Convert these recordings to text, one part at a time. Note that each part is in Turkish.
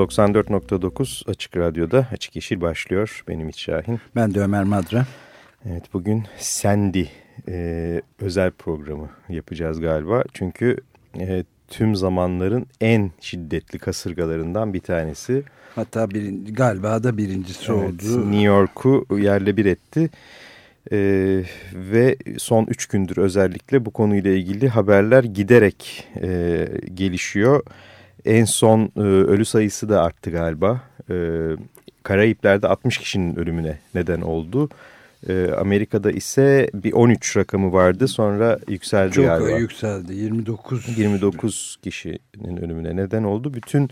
...94.9 Açık Radyo'da Açık Yeşil başlıyor. Benim İç Şahin. Ben de Ömer Madra. Evet bugün Sandy e, özel programı yapacağız galiba. Çünkü e, tüm zamanların en şiddetli kasırgalarından bir tanesi. Hatta bir, galiba da birincisi evet, oldu. New York'u yerle bir etti. Ee, ve son üç gündür özellikle bu konuyla ilgili haberler giderek e, gelişiyor. En son e, ölü sayısı da arttı galiba. E, Karayipler'de 60 kişinin ölümüne neden oldu. E, Amerika'da ise bir 13 rakamı vardı sonra yükseldi Çok galiba. Çok yükseldi 29. 29 kişinin ölümüne neden oldu. Bütün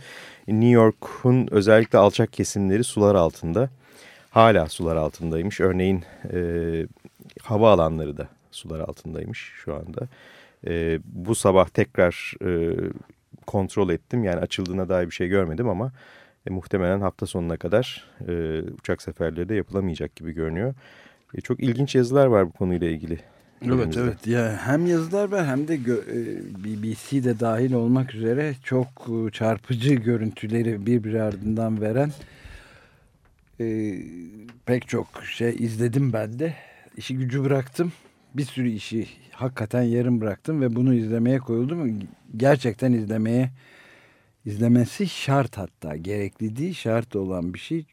New York'un özellikle alçak kesimleri sular altında. Hala sular altındaymış. Örneğin e, hava alanları da sular altındaymış şu anda. E, bu sabah tekrar e, kontrol ettim. Yani açıldığına dair bir şey görmedim ama e, muhtemelen hafta sonuna kadar e, uçak seferleri de yapılamayacak gibi görünüyor. E, çok ilginç yazılar var bu konuyla ilgili. Evet evet ya hem yazılar var hem de e, BBC de dahil olmak üzere çok e, çarpıcı görüntüleri birbiri ardından veren e, pek çok şey izledim ben de. İşi gücü bıraktım. Bir sürü işi hakikaten yarım bıraktım ve bunu izlemeye koyuldum. Gerçekten izlemeye izlemesi şart hatta gerekli değil şart olan bir şey.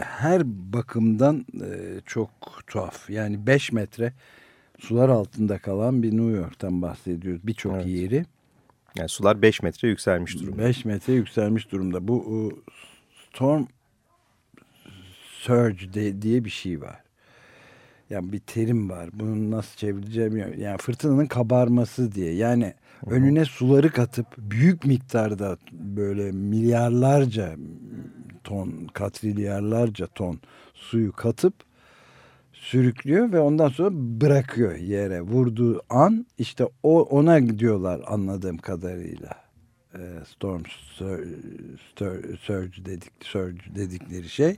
Her bakımdan e, çok tuhaf. Yani 5 metre sular altında kalan bir New York'tan bahsediyoruz. Birçok evet. yeri. Yani sular 5 metre yükselmiş durumda. 5 metre yükselmiş durumda. Bu e, storm surge de, diye bir şey var. Yani bir terim var. Bunu nasıl çevireceğim yani fırtınanın kabarması diye. Yani. Önüne suları katıp büyük miktarda böyle milyarlarca ton, katrilyarlarca ton suyu katıp sürüklüyor ve ondan sonra bırakıyor yere. Vurduğu an işte o ona diyorlar anladığım kadarıyla. Storm surge dedik surge dedikleri şey.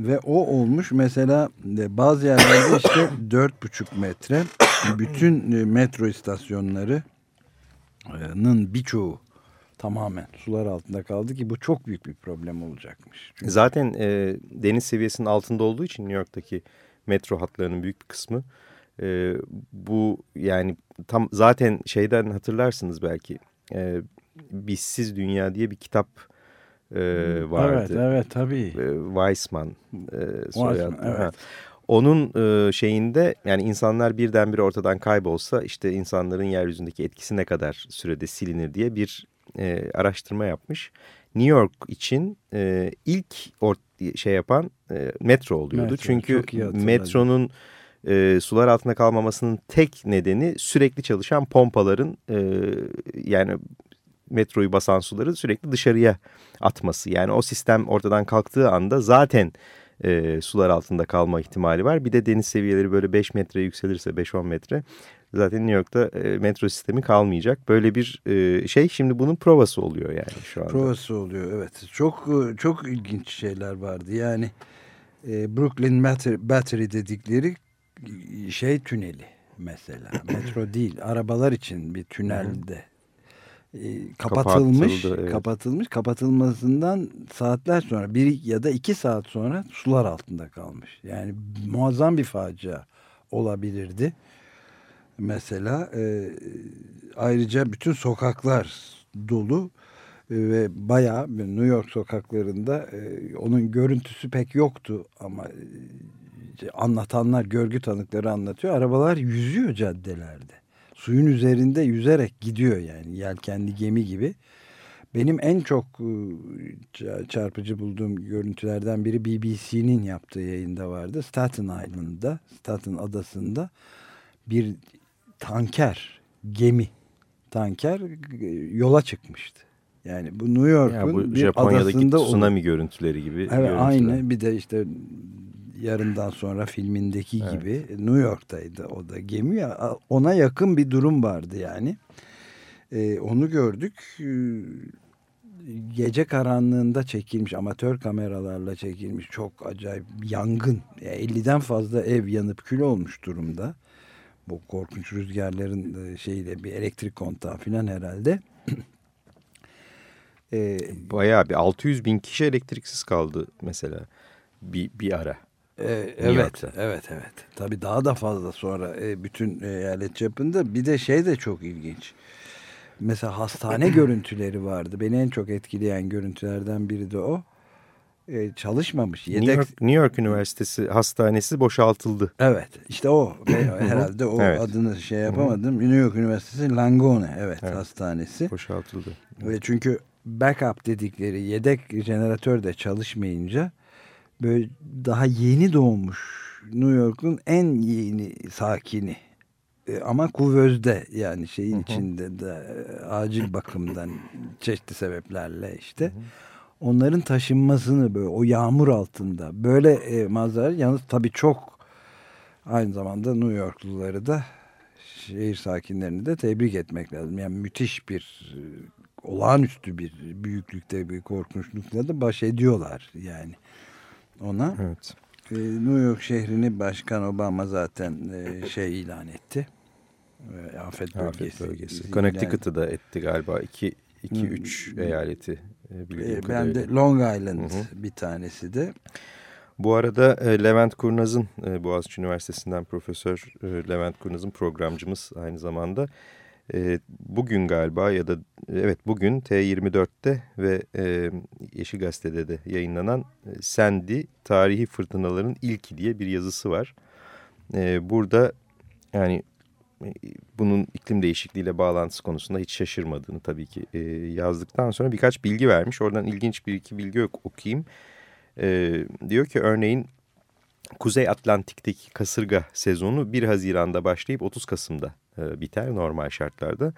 Ve o olmuş mesela e, bazı yerlerde işte dört buçuk metre bütün e, metro istasyonlarının birçoğu tamamen sular altında kaldı ki bu çok büyük bir problem olacakmış. Çünkü... Zaten e, deniz seviyesinin altında olduğu için New York'taki metro hatlarının büyük bir kısmı e, bu yani tam zaten şeyden hatırlarsınız belki e, Bizsiz Dünya diye bir kitap e, vardı. Evet, evet tabii. E, Weissman e, soyadı. Evet. Onun e, şeyinde yani insanlar birdenbire ortadan kaybolsa işte insanların yeryüzündeki etkisi ne kadar sürede silinir diye bir e, araştırma yapmış. New York için e, ilk or şey yapan e, metro oluyordu. Metro, Çünkü metronun e, sular altında kalmamasının tek nedeni sürekli çalışan pompaların e, yani metroyu basan suları sürekli dışarıya atması. Yani o sistem ortadan kalktığı anda zaten e, sular altında kalma ihtimali var. Bir de deniz seviyeleri böyle 5 metre yükselirse 5-10 metre zaten New York'ta e, metro sistemi kalmayacak. Böyle bir e, şey şimdi bunun provası oluyor yani şu anda. Provası oluyor evet. Çok e, çok ilginç şeyler vardı. Yani e, Brooklyn Battery dedikleri şey tüneli mesela. metro değil arabalar için bir tünelde kapatılmış, evet. kapatılmış. Kapatılmasından saatler sonra bir ya da iki saat sonra sular altında kalmış. Yani muazzam bir facia olabilirdi. Mesela e, ayrıca bütün sokaklar dolu e, ve bayağı New York sokaklarında e, onun görüntüsü pek yoktu ama e, anlatanlar, görgü tanıkları anlatıyor. Arabalar yüzüyor caddelerde suyun üzerinde yüzerek gidiyor yani yelkenli gemi gibi. Benim en çok e, çarpıcı bulduğum görüntülerden biri BBC'nin yaptığı yayında vardı. Staten Island'da, Staten Adası'nda bir tanker, gemi, tanker e, yola çıkmıştı. Yani bu New York'un yani bir Japonya'daki adasında tsunami görüntüleri gibi. Evet görüntüler. aynı bir de işte yarından sonra filmindeki evet. gibi New York'taydı o da gemi ona yakın bir durum vardı yani. Ee, onu gördük. Ee, gece karanlığında çekilmiş amatör kameralarla çekilmiş çok acayip yangın. Yani 50'den fazla ev yanıp kül olmuş durumda. Bu korkunç rüzgarların e, şeyiyle bir elektrik kontağı falan herhalde. ee, Bayağı bir 600 bin kişi elektriksiz kaldı mesela bir, bir ara. Ee, evet, evet, evet. Tabii daha da fazla sonra e, bütün eyalet çapında. Bir de şey de çok ilginç. Mesela hastane görüntüleri vardı. Beni en çok etkileyen görüntülerden biri de o. Ee, çalışmamış. Yedek... New, York, New York Üniversitesi hastanesi boşaltıldı. Evet. işte o. herhalde o evet. adını şey yapamadım. New York Üniversitesi Langone evet, evet. hastanesi. Boşaltıldı. Ve çünkü backup dedikleri yedek jeneratör de çalışmayınca böyle daha yeni doğmuş New York'un en yeni sakini. E, ama kuvözde yani şeyin içinde de e, acil bakımdan çeşitli sebeplerle işte onların taşınmasını böyle o yağmur altında böyle e, manzara yalnız tabii çok aynı zamanda New Yorkluları da şehir sakinlerini de tebrik etmek lazım. Yani müthiş bir e, olağanüstü bir büyüklükte bir korkunçlukla da baş ediyorlar yani ona. Evet. New York şehrini Başkan Obama zaten şey ilan etti e, afet bölgesi. Afet bölgesi. Connecticut'ı da etti galiba. 2-3 hmm. eyaleti. E, ben de Long Island Hı -hı. bir tanesi de. Bu arada e, Levent Kurnaz'ın e, Boğaziçi Üniversitesi'nden Profesör e, Levent Kurnaz'ın programcımız aynı zamanda. E, bugün galiba ya da evet bugün T24'te ve e, Yeşil Gazete'de de yayınlanan e, Sandy Tarihi Fırtınaların İlki diye bir yazısı var. E, burada yani bunun iklim değişikliğiyle bağlantısı konusunda hiç şaşırmadığını tabii ki e, yazdıktan sonra birkaç bilgi vermiş. Oradan ilginç bir iki bilgi okuyayım. E, diyor ki örneğin Kuzey Atlantik'teki kasırga sezonu 1 Haziran'da başlayıp 30 Kasım'da e, biter normal şartlarda.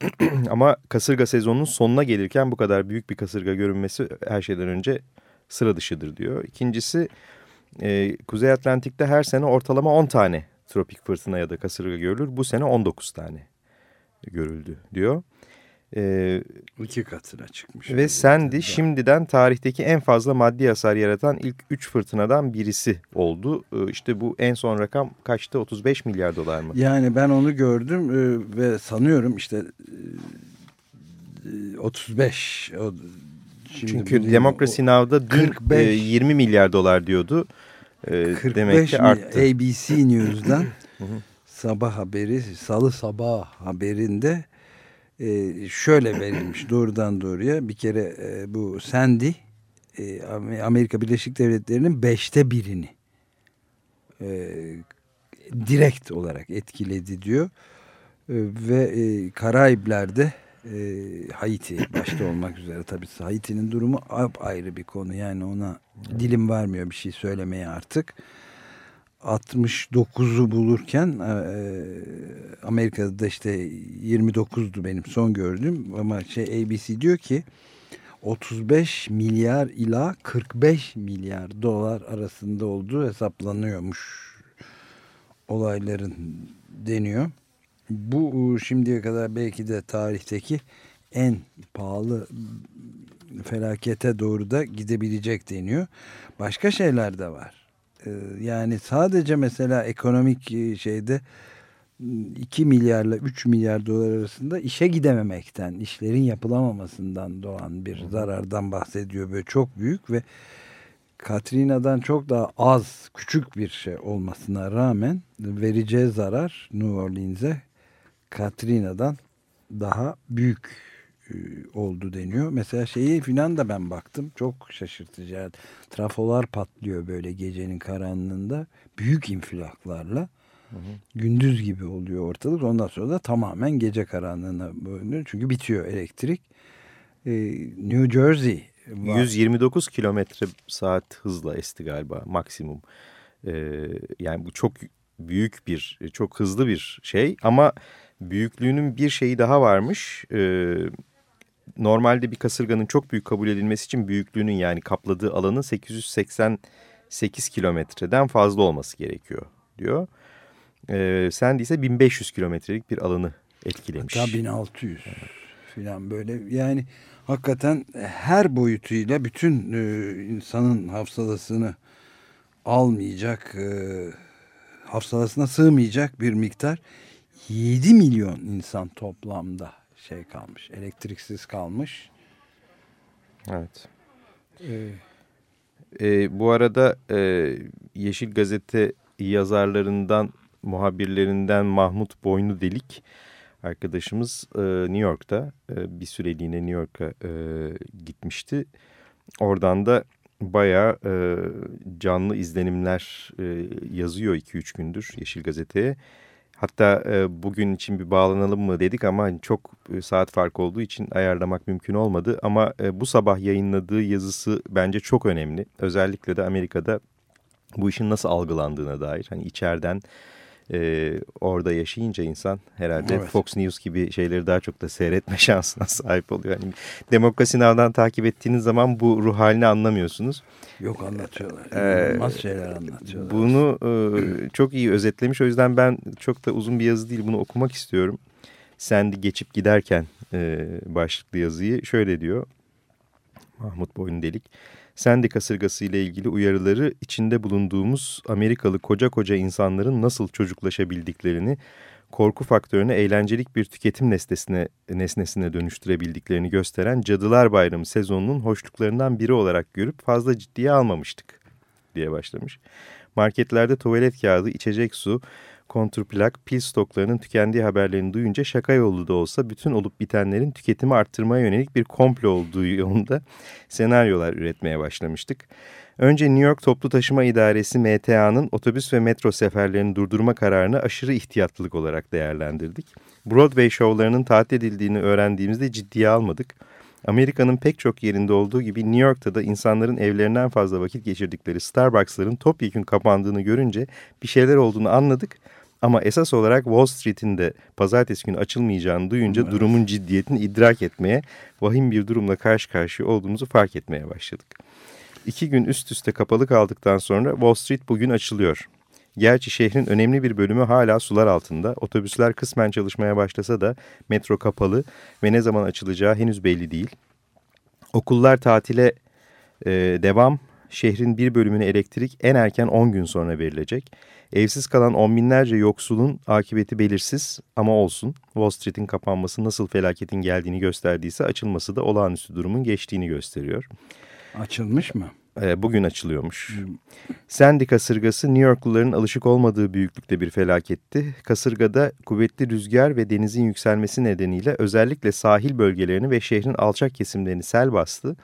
Ama kasırga sezonunun sonuna gelirken bu kadar büyük bir kasırga görünmesi her şeyden önce sıra dışıdır diyor. İkincisi e, Kuzey Atlantik'te her sene ortalama 10 tane tropik fırtına ya da kasırga görülür. Bu sene 19 tane görüldü diyor. Ee, İki katına çıkmış. Ve Sandy şimdiden tarihteki en fazla maddi hasar yaratan ilk 3 fırtınadan birisi oldu. Ee, işte bu en son rakam kaçtı? 35 milyar dolar mı? Yani ben onu gördüm e, ve sanıyorum işte e, 35. O, şimdi Çünkü Demokrasi Now'da dün 45, e, 20 milyar dolar diyordu. 45 demek ki arttı. ABC News'dan sabah haberi, salı sabah haberinde e, şöyle verilmiş doğrudan doğruya. Bir kere e, bu Sandy e, Amerika Birleşik Devletleri'nin beşte birini e, direkt olarak etkiledi diyor. E, ve e, Karayipler'de e, Haiti başta olmak üzere tabii Haiti'nin durumu ayrı bir konu yani ona dilim varmıyor bir şey söylemeye artık 69'u bulurken e, e, Amerika'da da işte 29'du benim son gördüğüm ama şey ABC diyor ki 35 milyar ila 45 milyar dolar arasında olduğu hesaplanıyormuş olayların deniyor. Bu şimdiye kadar belki de tarihteki en pahalı felakete doğru da gidebilecek deniyor. Başka şeyler de var. Ee, yani sadece mesela ekonomik e, şeyde 2 milyarla 3 milyar dolar arasında işe gidememekten, işlerin yapılamamasından doğan bir zarardan bahsediyor. Böyle çok büyük ve Katrina'dan çok daha az, küçük bir şey olmasına rağmen vereceği zarar New Orleans'e Katrina'dan daha büyük oldu deniyor. Mesela şeyi filan da ben baktım. Çok şaşırtıcı. Trafolar patlıyor böyle gecenin karanlığında. Büyük infilaklarla. Hı hı. Gündüz gibi oluyor ortalık. Ondan sonra da tamamen gece karanlığına bölünüyor. Çünkü bitiyor elektrik. Ee, New Jersey var. 129 kilometre saat hızla esti galiba maksimum. Ee, yani bu çok büyük bir, çok hızlı bir şey ama büyüklüğünün bir şeyi daha varmış. Ee, normalde bir kasırganın çok büyük kabul edilmesi için büyüklüğünün yani kapladığı alanın 888 kilometreden fazla olması gerekiyor diyor. E, Sandy ise 1500 kilometrelik bir alanı etkilemiş. Hatta 1600 falan böyle yani hakikaten her boyutuyla bütün e, insanın hafsalasını almayacak, e, hafsalasına sığmayacak bir miktar 7 milyon insan toplamda şey kalmış, elektriksiz kalmış. Evet. Ee, e, bu arada e, Yeşil Gazete yazarlarından, muhabirlerinden Mahmut Boynu Delik arkadaşımız e, New York'ta e, bir süreliğine New York'a e, gitmişti. Oradan da bayağı e, canlı izlenimler e, yazıyor 2-3 gündür Yeşil Gazete'ye. Hatta e, bugün için bir bağlanalım mı dedik ama hani çok e, saat farkı olduğu için ayarlamak mümkün olmadı. Ama e, bu sabah yayınladığı yazısı bence çok önemli. Özellikle de Amerika'da bu işin nasıl algılandığına dair. Hani içeriden e, orada yaşayınca insan herhalde evet. Fox News gibi şeyleri daha çok da seyretme şansına sahip oluyor. Yani demokrasi navdan takip ettiğiniz zaman bu ruh halini anlamıyorsunuz. Yok anlatıyorlar. Ee, İnanılmaz şeyler anlatıyorlar. Bunu e, çok iyi özetlemiş. O yüzden ben çok da uzun bir yazı değil bunu okumak istiyorum. Sendi geçip giderken e, başlıklı yazıyı şöyle diyor. Mahmut Boyun Delik. Sendi kasırgası ile ilgili uyarıları içinde bulunduğumuz Amerikalı koca koca insanların nasıl çocuklaşabildiklerini, korku faktörünü eğlencelik bir tüketim nesnesine, nesnesine dönüştürebildiklerini gösteren Cadılar Bayramı sezonunun hoşluklarından biri olarak görüp fazla ciddiye almamıştık diye başlamış. Marketlerde tuvalet kağıdı, içecek su, kontrplak, pil stoklarının tükendiği haberlerini duyunca şaka yolu da olsa bütün olup bitenlerin tüketimi arttırmaya yönelik bir komplo olduğu yolunda senaryolar üretmeye başlamıştık. Önce New York Toplu Taşıma İdaresi MTA'nın otobüs ve metro seferlerini durdurma kararını aşırı ihtiyatlılık olarak değerlendirdik. Broadway şovlarının tatil edildiğini öğrendiğimizde ciddiye almadık. Amerika'nın pek çok yerinde olduğu gibi New York'ta da insanların evlerinden fazla vakit geçirdikleri Starbucks'ların topyekun kapandığını görünce bir şeyler olduğunu anladık ama esas olarak Wall Street'in de pazartesi günü açılmayacağını duyunca evet. durumun ciddiyetini idrak etmeye, vahim bir durumla karşı karşıya olduğumuzu fark etmeye başladık. İki gün üst üste kapalı kaldıktan sonra Wall Street bugün açılıyor. Gerçi şehrin önemli bir bölümü hala sular altında. Otobüsler kısmen çalışmaya başlasa da metro kapalı ve ne zaman açılacağı henüz belli değil. Okullar tatile e, devam. Şehrin bir bölümüne elektrik en erken 10 gün sonra verilecek. Evsiz kalan on binlerce yoksulun akıbeti belirsiz ama olsun. Wall Street'in kapanması nasıl felaketin geldiğini gösterdiyse açılması da olağanüstü durumun geçtiğini gösteriyor. Açılmış mı? E, bugün açılıyormuş. Hmm. Sandy kasırgası New Yorkluların alışık olmadığı büyüklükte bir felaketti. Kasırgada kuvvetli rüzgar ve denizin yükselmesi nedeniyle özellikle sahil bölgelerini ve şehrin alçak kesimlerini sel bastı.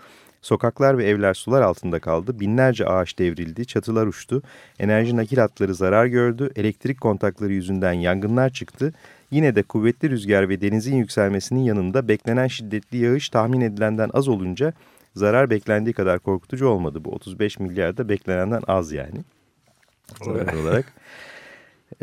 Sokaklar ve evler sular altında kaldı. Binlerce ağaç devrildi, çatılar uçtu. Enerji nakil hatları zarar gördü. Elektrik kontakları yüzünden yangınlar çıktı. Yine de kuvvetli rüzgar ve denizin yükselmesinin yanında beklenen şiddetli yağış tahmin edilenden az olunca zarar beklendiği kadar korkutucu olmadı. Bu 35 milyar da beklenenden az yani. Zarar olarak.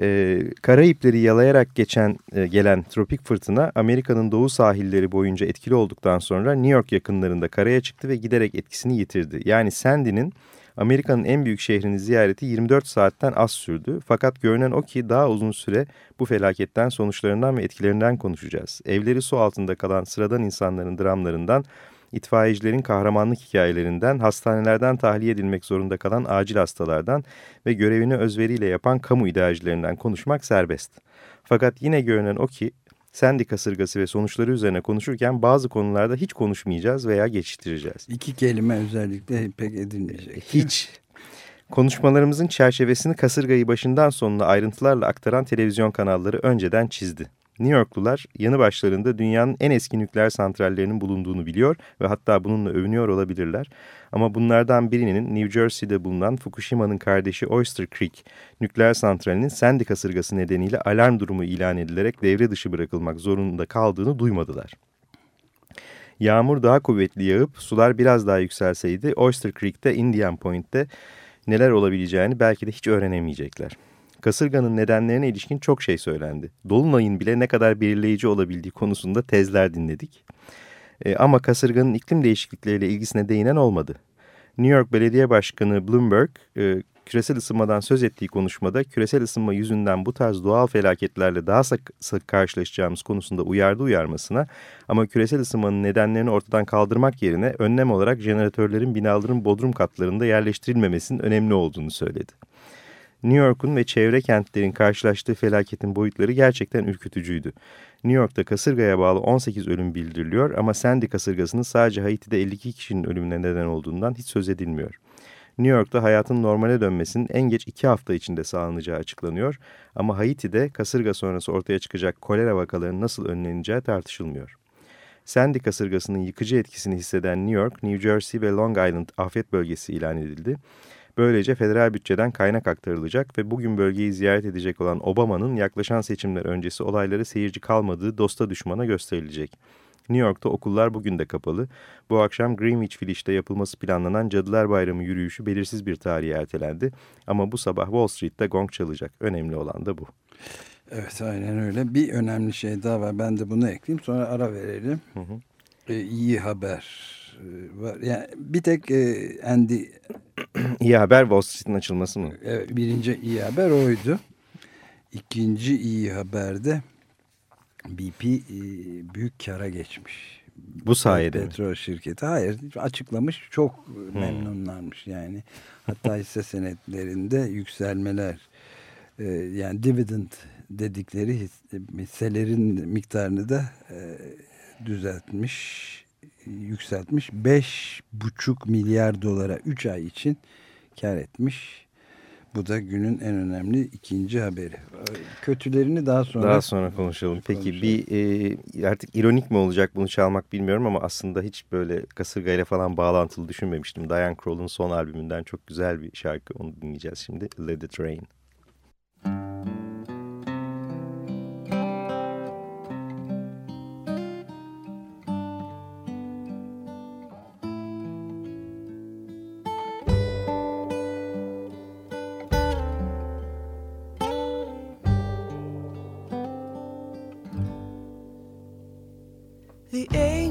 Ee, Karayipleri yalayarak geçen e, gelen tropik fırtına Amerika'nın doğu sahilleri boyunca etkili olduktan sonra New York yakınlarında karaya çıktı ve giderek etkisini yitirdi. Yani Sandy'nin Amerika'nın en büyük şehrini ziyareti 24 saatten az sürdü. Fakat görünen o ki daha uzun süre bu felaketten sonuçlarından ve etkilerinden konuşacağız. Evleri su altında kalan sıradan insanların dramlarından itfaiyecilerin kahramanlık hikayelerinden, hastanelerden tahliye edilmek zorunda kalan acil hastalardan ve görevini özveriyle yapan kamu idarecilerinden konuşmak serbest. Fakat yine görünen o ki Sandy kasırgası ve sonuçları üzerine konuşurken bazı konularda hiç konuşmayacağız veya geçiştireceğiz. İki kelime özellikle pek edilmeyecek. Hiç. Konuşmalarımızın çerçevesini kasırgayı başından sonuna ayrıntılarla aktaran televizyon kanalları önceden çizdi. New Yorklular yanı başlarında dünyanın en eski nükleer santrallerinin bulunduğunu biliyor ve hatta bununla övünüyor olabilirler. Ama bunlardan birinin New Jersey'de bulunan Fukushima'nın kardeşi Oyster Creek nükleer santralinin Sandy kasırgası nedeniyle alarm durumu ilan edilerek devre dışı bırakılmak zorunda kaldığını duymadılar. Yağmur daha kuvvetli yağıp sular biraz daha yükselseydi Oyster Creek'te Indian Point'te neler olabileceğini belki de hiç öğrenemeyecekler kasırganın nedenlerine ilişkin çok şey söylendi. Dolunay'ın bile ne kadar belirleyici olabildiği konusunda tezler dinledik. E, ama kasırganın iklim değişiklikleriyle ilgisine değinen olmadı. New York Belediye Başkanı Bloomberg e, küresel ısınmadan söz ettiği konuşmada küresel ısınma yüzünden bu tarz doğal felaketlerle daha sık, sık karşılaşacağımız konusunda uyardı uyarmasına ama küresel ısınmanın nedenlerini ortadan kaldırmak yerine önlem olarak jeneratörlerin binaların bodrum katlarında yerleştirilmemesinin önemli olduğunu söyledi. New York'un ve çevre kentlerin karşılaştığı felaketin boyutları gerçekten ürkütücüydü. New York'ta kasırgaya bağlı 18 ölüm bildiriliyor ama Sandy kasırgasının sadece Haiti'de 52 kişinin ölümüne neden olduğundan hiç söz edilmiyor. New York'ta hayatın normale dönmesinin en geç iki hafta içinde sağlanacağı açıklanıyor ama Haiti'de kasırga sonrası ortaya çıkacak kolera vakalarının nasıl önleneceği tartışılmıyor. Sandy kasırgasının yıkıcı etkisini hisseden New York, New Jersey ve Long Island afet bölgesi ilan edildi. Böylece federal bütçeden kaynak aktarılacak ve bugün bölgeyi ziyaret edecek olan Obama'nın yaklaşan seçimler öncesi olayları seyirci kalmadığı dosta düşmana gösterilecek. New York'ta okullar bugün de kapalı. Bu akşam Greenwich Village'de yapılması planlanan Cadılar Bayramı yürüyüşü belirsiz bir tarihe ertelendi. Ama bu sabah Wall Street'te gong çalacak. Önemli olan da bu. Evet aynen öyle. Bir önemli şey daha var. Ben de bunu ekleyeyim sonra ara verelim. Hı hı. Ee, iyi haber e, var. Yani bir tek e, Andy... iyi haber Wall Street'in açılması mı? Evet, birinci iyi haber oydu. İkinci iyi haber de BP e, büyük kara geçmiş. Bu sayede Petrol mi? şirketi. Hayır açıklamış çok hmm. memnunlarmış yani. Hatta hisse senetlerinde yükselmeler e, yani dividend dedikleri hisselerin miktarını da e, düzeltmiş yükseltmiş. 5,5 milyar dolara 3 ay için kar etmiş. Bu da günün en önemli ikinci haberi. Kötülerini daha sonra daha sonra konuşalım. Peki konuşalım. bir e, artık ironik mi olacak bunu çalmak bilmiyorum ama aslında hiç böyle kasırgayla falan bağlantılı düşünmemiştim. Diane Kroll'un son albümünden çok güzel bir şarkı onu dinleyeceğiz şimdi. Let It Rain. Let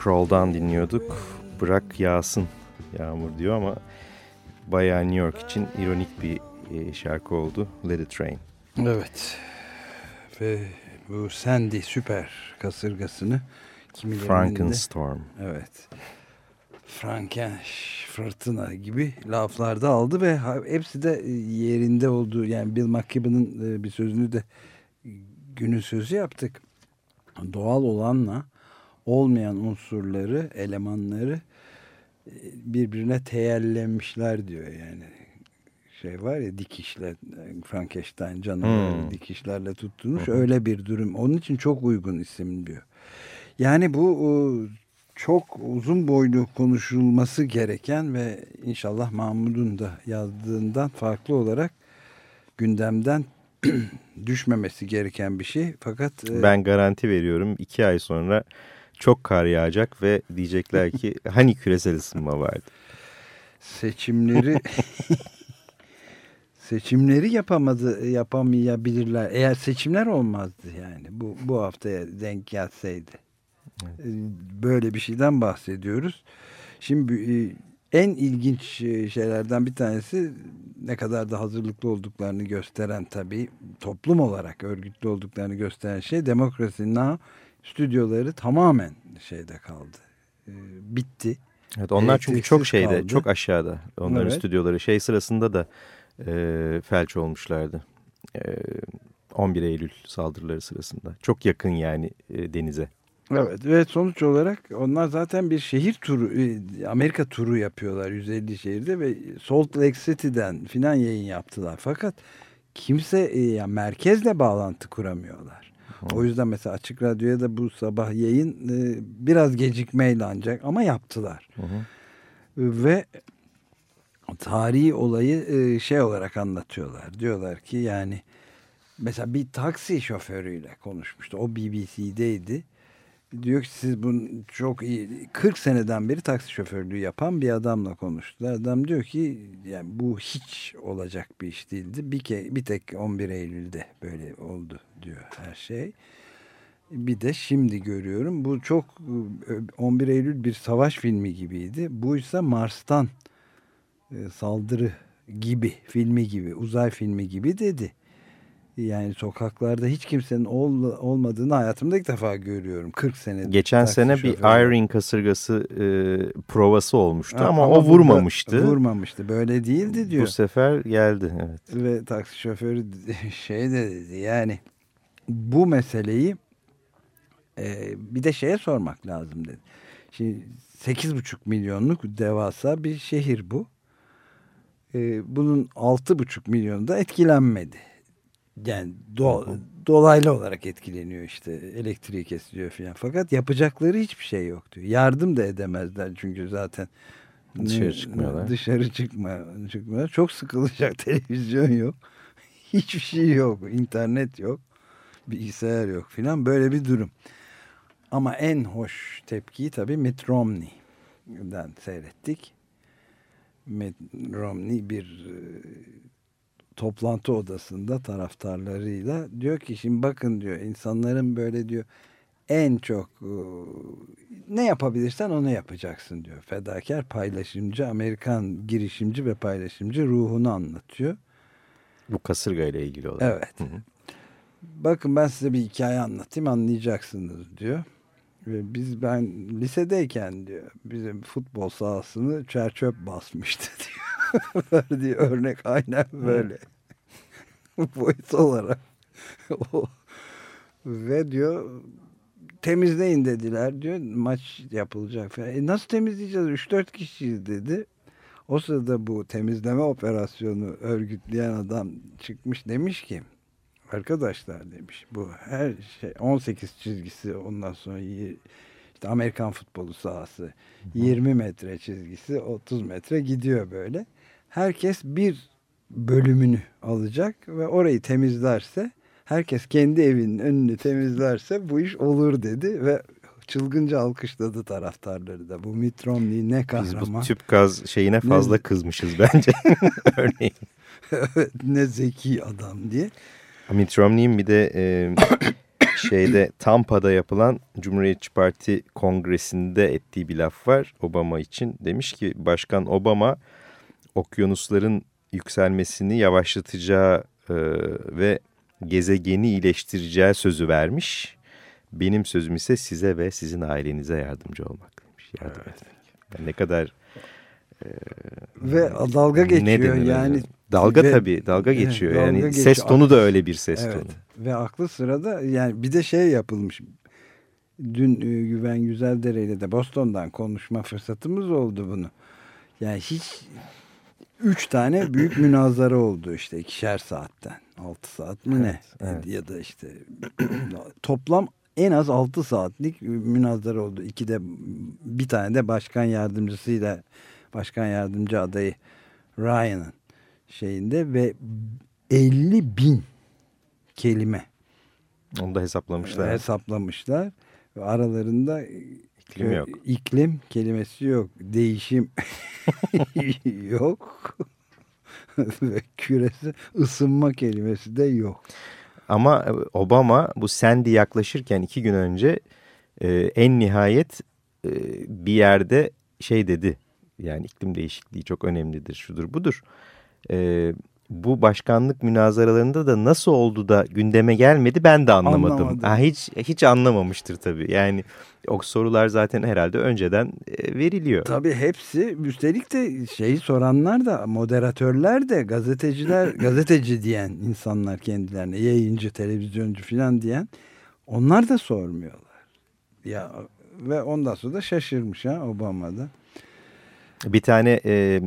Kroll'dan dinliyorduk. Bırak yağsın yağmur diyor ama bayağı New York için ironik bir e, şarkı oldu. Let It Rain. Evet. Ve bu Sandy süper kasırgasını kimilerinin de Frankenstorm. evet Franken fırtına gibi laflarda aldı ve hepsi de e, yerinde olduğu yani Bill McKibben'ın e, bir sözünü de günün sözü yaptık. Doğal olanla olmayan unsurları, elemanları e, birbirine teyellemişler diyor yani. Şey var ya dikişle Frankenstein canavarı Hmm. dikişlerle tutturmuş öyle bir durum. Onun için çok uygun isim diyor. Yani bu e, çok uzun boylu konuşulması gereken ve inşallah Mahmud'un da yazdığından farklı olarak gündemden düşmemesi gereken bir şey. Fakat e, Ben garanti veriyorum iki ay sonra çok kar yağacak ve diyecekler ki hani küresel ısınma vardı. seçimleri seçimleri yapamadı yapamayabilirler. Eğer seçimler olmazdı yani bu bu haftaya denk gelseydi. Böyle bir şeyden bahsediyoruz. Şimdi e, en ilginç e, şeylerden bir tanesi ne kadar da hazırlıklı olduklarını gösteren tabii toplum olarak örgütlü olduklarını gösteren şey Demokrasi Now stüdyoları tamamen şeyde kaldı. E, Bitti. Evet, onlar çünkü çok şeyde, kaldı. çok aşağıda. Onların Evet. stüdyoları şey sırasında da e, felç olmuşlardı. E, 11 Eylül saldırıları sırasında. Çok yakın yani e, denize. Evet ve sonuç olarak onlar zaten bir şehir turu, e, Amerika turu yapıyorlar 150 şehirde ve Salt Lake City'den filan yayın yaptılar. Fakat kimse e, yani merkezle bağlantı kuramıyorlar. O yüzden mesela Açık Radyo'ya da bu sabah yayın e, biraz gecikmeyle ancak ama yaptılar. Hı hı. Ve tarihi olayı e, şey olarak anlatıyorlar. Diyorlar ki yani mesela bir taksi şoförüyle konuşmuştu. O BBC'deydi. Diyor ki siz bunu çok iyi 40 seneden beri taksi şoförlüğü yapan bir adamla konuştular. Adam diyor ki yani bu hiç olacak bir iş değildi. Bir, ke, bir tek 11 Eylül'de böyle oldu diyor her şey. Bir de şimdi görüyorum bu çok e, 11 Eylül bir savaş filmi gibiydi. Bu ise Mars'tan e, saldırı gibi filmi gibi uzay filmi gibi dedi. Yani sokaklarda hiç kimsenin ol, olmadığını hayatımda ilk defa görüyorum. 40 senedir. Geçen sene bir şoförü. Irene kasırgası e, provası olmuştu Ha, ama, o burada vurmamıştı. Vurmamıştı. Böyle değildi diyor. Bu sefer geldi evet. Ve taksi şoförü şey de dedi yani bu meseleyi e, bir de şeye sormak lazım dedi. Şimdi 8,5 milyonluk devasa bir şehir bu. E, bunun 6,5 milyonu da etkilenmedi. Yani do, dolaylı olarak etkileniyor işte elektriği kesiliyor filan. Fakat yapacakları hiçbir şey yok diyor. Yardım da edemezler çünkü zaten Dışarı çıkmıyorlar. Dışarı çıkma, çıkmıyorlar. Çok sıkılacak televizyon yok. Hiçbir şey yok. internet yok. Bilgisayar yok filan. Böyle bir durum. Ama en hoş tepkiyi tabii Mitt Romney'den seyrettik. Mitt Romney bir e, toplantı odasında taraftarlarıyla diyor ki şimdi bakın diyor insanların böyle diyor en çok ne yapabilirsen onu yapacaksın diyor. Fedakar paylaşımcı Amerikan girişimci ve paylaşımcı ruhunu anlatıyor. Bu kasırga ile ilgili olarak. Evet. Hı hı. Bakın ben size bir hikaye anlatayım anlayacaksınız diyor. Ve biz ben lisedeyken diyor bizim futbol sahasını çerçöp basmıştı diyor. Verdiği örnek aynen böyle. Boyut olarak. O- Ve diyor temizleyin dediler diyor maç yapılacak falan. E nasıl temizleyeceğiz 3-4 kişiyiz dedi. O sırada bu temizleme operasyonu örgütleyen adam çıkmış demiş ki arkadaşlar demiş bu her şey 18 çizgisi ondan sonra işte Amerikan futbolu sahası 20 metre çizgisi 30 metre gidiyor böyle. Herkes bir bölümünü alacak ve orayı temizlerse herkes kendi evinin önünü temizlerse bu iş olur dedi ve çılgınca alkışladı taraftarları da. Bu Mitt Romney ne kahraman. Biz bu tüp gaz şeyine fazla ne? kızmışız bence. Örneğin. ne zeki adam diye. Mitt Romney'in bir de e, şeyde Tampa'da yapılan Cumhuriyetçi Parti kongresinde ettiği bir laf var Obama için. Demiş ki Başkan Obama okyanusların yükselmesini yavaşlatacağı e, ve gezegeni iyileştireceği sözü vermiş. Benim sözüm ise size ve sizin ailenize yardımcı olmak demiş. Yardım evet. etmek. Yani ne kadar e, ve dalga geçiyor yani. Dalga ve, tabii dalga geçiyor. Dalga yani geçiyor. ses tonu da öyle bir ses evet. tonu. Ve aklı sırada yani bir de şey yapılmış. Dün e, Güven Güzeldere ile de Boston'dan konuşma fırsatımız oldu bunu. Yani hiç üç tane büyük münazara oldu işte ikişer saatten. Altı saat mi ne? Evet. Ya da işte toplam en az altı saatlik münazara oldu. İki de bir tane de başkan yardımcısıyla başkan yardımcı adayı Ryan'ın şeyinde ve 50 bin kelime. Onu da hesaplamışlar. Hesaplamışlar. Ve aralarında iklim yok. İklim kelimesi yok. Değişim yok. ve küresi ısınma kelimesi de yok. Ama Obama bu Sandy yaklaşırken iki gün önce e, en nihayet e, bir yerde şey dedi. Yani iklim değişikliği çok önemlidir, şudur budur. E, bu başkanlık münazaralarında da nasıl oldu da gündeme gelmedi ben de anlamadım. Anlamadım. Ha, hiç hiç anlamamıştır tabii. Yani o sorular zaten herhalde önceden e, veriliyor. Tabii hepsi üstelik de şeyi soranlar da moderatörler de gazeteciler gazeteci diyen insanlar kendilerine yayıncı televizyoncu falan diyen onlar da sormuyorlar. Ya ve ondan sonra da şaşırmış ha Obama'da. Bir tane e,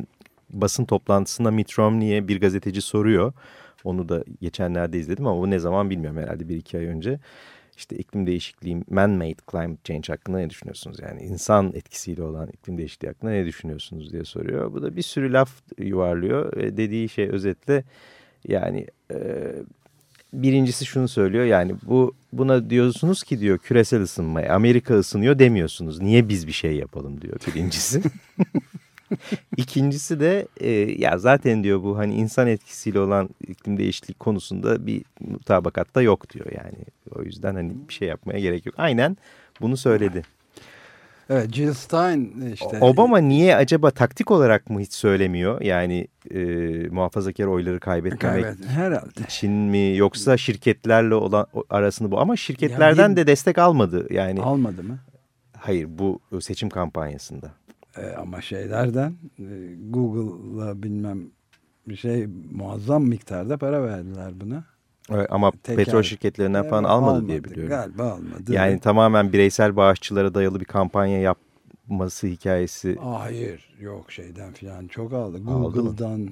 basın toplantısında Mitt Romney'e bir gazeteci soruyor. Onu da geçenlerde izledim ama bu ne zaman bilmiyorum herhalde bir iki ay önce. İşte iklim değişikliği, man-made climate change hakkında ne düşünüyorsunuz? Yani insan etkisiyle olan iklim değişikliği hakkında ne düşünüyorsunuz diye soruyor. Bu da bir sürü laf yuvarlıyor. Ve dediği şey özetle yani e, birincisi şunu söylüyor. Yani bu buna diyorsunuz ki diyor küresel ısınmaya Amerika ısınıyor demiyorsunuz. Niye biz bir şey yapalım diyor birincisi. İkincisi de e, ya zaten diyor bu hani insan etkisiyle olan iklim değişikliği konusunda bir mutabakat da yok diyor yani. O yüzden hani bir şey yapmaya gerek yok. Aynen bunu söyledi. Evet Jill Stein işte. Obama niye acaba taktik olarak mı hiç söylemiyor? Yani e, muhafazakar oyları kaybetmemek evet, herhalde. için mi yoksa şirketlerle olan arasını bu ama şirketlerden ya bir, de destek almadı yani. Almadı mı? Hayır bu seçim kampanyasında. E, ama şeylerden e, Google'la bilmem bir şey muazzam miktarda para verdiler buna. Evet, ama Teker, petrol şirketlerinden falan almadı, almadı diye biliyorum. Galiba almadı. Yani tamamen bireysel bağışçılara dayalı bir kampanya yapması hikayesi. Hayır yok şeyden falan çok aldı. Google'dan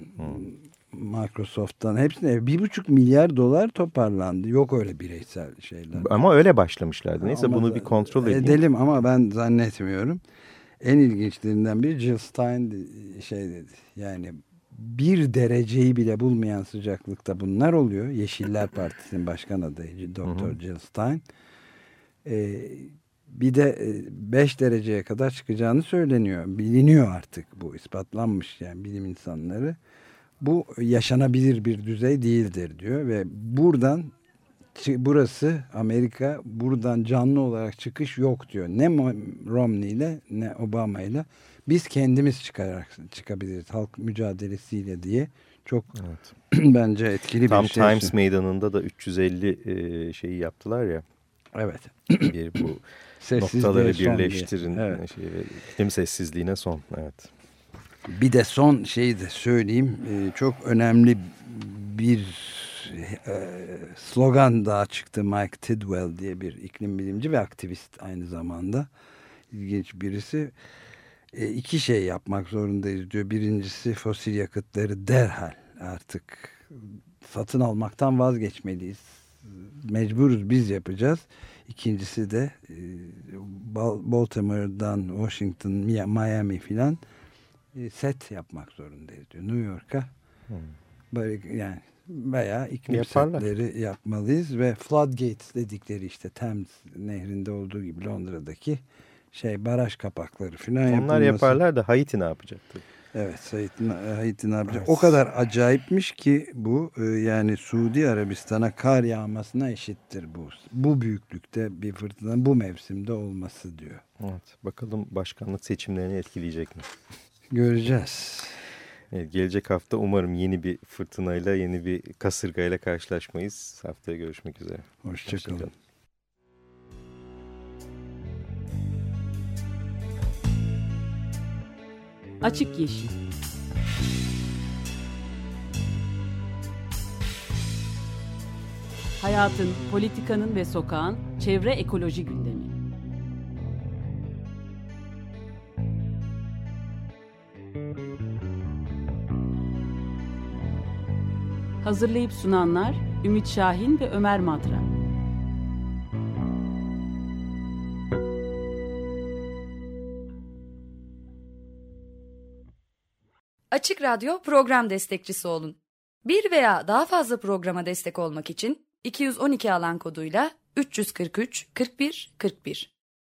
Microsoft'tan hepsine bir buçuk milyar dolar toparlandı. Yok öyle bireysel şeyler. Ama öyle başlamışlardı. Neyse ama bunu bir kontrol edelim. Edelim ama ben zannetmiyorum en ilginçlerinden biri Jill Stein şey dedi. Yani bir dereceyi bile bulmayan sıcaklıkta bunlar oluyor. Yeşiller Partisi'nin başkan adayı Dr. Jill Stein. Ee, bir de 5 dereceye kadar çıkacağını söyleniyor. Biliniyor artık bu ispatlanmış yani bilim insanları. Bu yaşanabilir bir düzey değildir diyor ve buradan burası Amerika buradan canlı olarak çıkış yok diyor. Ne Romney ile ne Obama ile biz kendimiz çıkarak çıkabiliriz halk mücadelesiyle diye çok evet. bence etkili Tam bir şey. Tam Times meydanında da 350 e, şeyi yaptılar ya. Evet. Bir bu noktaları birleştirin. Evet. Şey, iklim sessizliğine son. Evet. Bir de son şeyi de söyleyeyim. E, çok önemli bir e, slogan daha çıktı. Mike Tidwell diye bir iklim bilimci ve aktivist aynı zamanda. İlginç birisi. E, iki şey yapmak zorundayız diyor. Birincisi fosil yakıtları derhal artık satın almaktan vazgeçmeliyiz. Mecburuz biz yapacağız. İkincisi de e, Baltimore'dan Washington Miami filan set yapmak zorundayız diyor. New York'a. Hmm. Böyle yani veya iklim Yaparlar. setleri yapmalıyız ve floodgates dedikleri işte Thames nehrinde olduğu gibi Londra'daki şey baraj kapakları falan Onlar yapılması. yaparlar da Haiti ne yapacaktı? Evet Haiti, Haiti ne yapacak? Evet. O kadar acayipmiş ki bu e, yani Suudi Arabistan'a kar yağmasına eşittir bu. Bu büyüklükte bir fırtına bu mevsimde olması diyor. Evet bakalım başkanlık seçimlerini etkileyecek mi? Göreceğiz. Evet, gelecek hafta umarım yeni bir fırtınayla, yeni bir kasırgayla karşılaşmayız. Haftaya görüşmek üzere. Hoşçakalın. Hoşça Açık Yeşil Hayatın, politikanın ve sokağın çevre ekoloji gündemi. Hazırlayıp sunanlar Ümit Şahin ve Ömer Madra. Açık Radyo program destekçisi olun. Bir veya daha fazla programa destek olmak için 212 alan koduyla 343 41 41